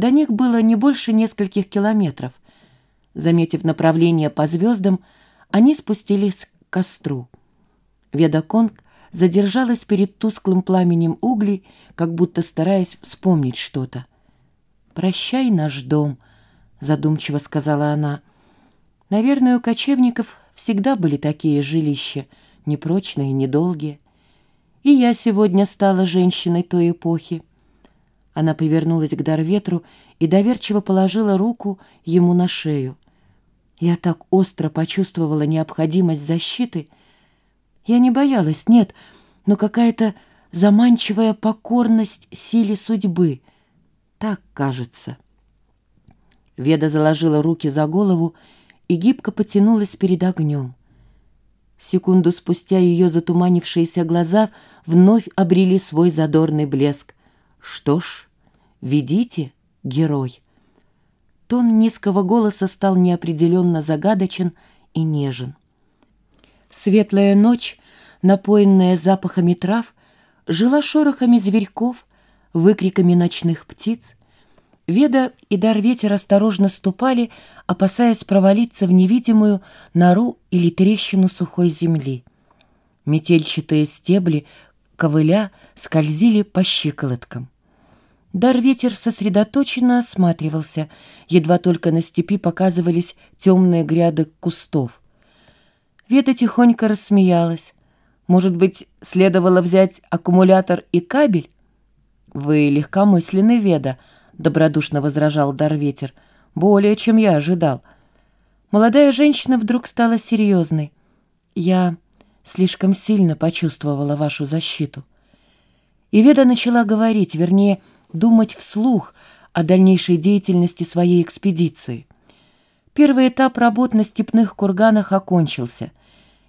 До них было не больше нескольких километров. Заметив направление по звездам, они спустились к костру. Веда Конг задержалась перед тусклым пламенем углей, как будто стараясь вспомнить что-то. «Прощай, наш дом», — задумчиво сказала она. «Наверное, у кочевников всегда были такие жилища, непрочные, недолгие. И я сегодня стала женщиной той эпохи». Она повернулась к Дарветру и доверчиво положила руку ему на шею. Я так остро почувствовала необходимость защиты. Я не боялась, нет, но какая-то заманчивая покорность силе судьбы. Так кажется. Веда заложила руки за голову и гибко потянулась перед огнем. Секунду спустя ее затуманившиеся глаза вновь обрели свой задорный блеск. Что ж, ведите, герой. Тон низкого голоса стал неопределенно загадочен и нежен. Светлая ночь, напоенная запахами трав, жила шорохами зверьков, выкриками ночных птиц. Веда и Дарветер осторожно ступали, опасаясь провалиться в невидимую нору или трещину сухой земли. Метельчатые стебли, ковыля, скользили по щиколоткам. Дар-ветер сосредоточенно осматривался, едва только на степи показывались темные гряды кустов. Веда тихонько рассмеялась. Может быть, следовало взять аккумулятор и кабель? «Вы легкомысленный, Веда», — добродушно возражал Дар-ветер. «Более, чем я ожидал». Молодая женщина вдруг стала серьезной. «Я слишком сильно почувствовала вашу защиту». И Веда начала говорить, вернее, думать вслух о дальнейшей деятельности своей экспедиции. Первый этап работ на степных курганах окончился.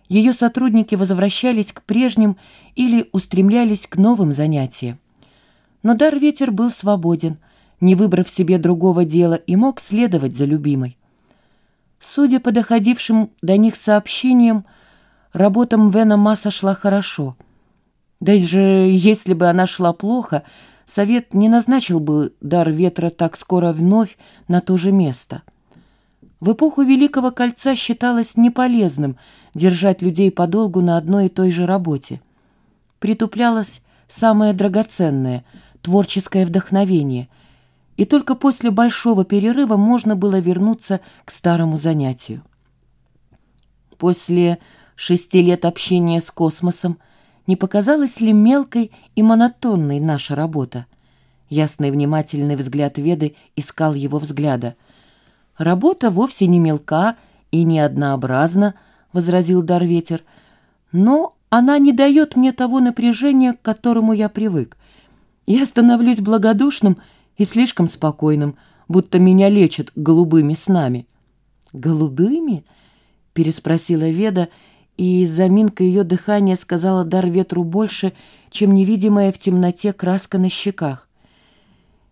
Ее сотрудники возвращались к прежним или устремлялись к новым занятиям. Но дар ветер был свободен, не выбрав себе другого дела, и мог следовать за любимой. Судя по доходившим до них сообщениям, работа Мвена Масса шла хорошо. Даже если бы она шла плохо – Совет не назначил бы дар ветра так скоро вновь на то же место. В эпоху Великого Кольца считалось неполезным держать людей подолгу на одной и той же работе. Притуплялось самое драгоценное – творческое вдохновение, и только после большого перерыва можно было вернуться к старому занятию. После шести лет общения с космосом – не показалась ли мелкой и монотонной наша работа? Ясный внимательный взгляд Веды искал его взгляда. «Работа вовсе не мелка и не однообразна», — возразил Дарветер, «но она не дает мне того напряжения, к которому я привык. Я становлюсь благодушным и слишком спокойным, будто меня лечат голубыми снами». «Голубыми?» — переспросила Веда, — и заминка ее дыхания сказала дар ветру больше, чем невидимая в темноте краска на щеках.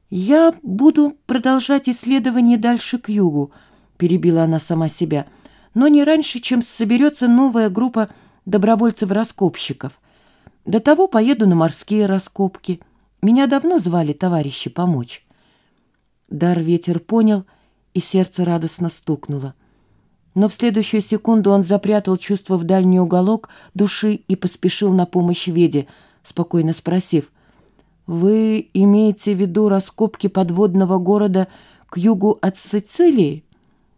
«Я буду продолжать исследование дальше к югу», — перебила она сама себя, «но не раньше, чем соберется новая группа добровольцев-раскопщиков. До того поеду на морские раскопки. Меня давно звали товарищи помочь». Дар ветер понял, и сердце радостно стукнуло но в следующую секунду он запрятал чувство в дальний уголок души и поспешил на помощь Веде, спокойно спросив, «Вы имеете в виду раскопки подводного города к югу от Сицилии?»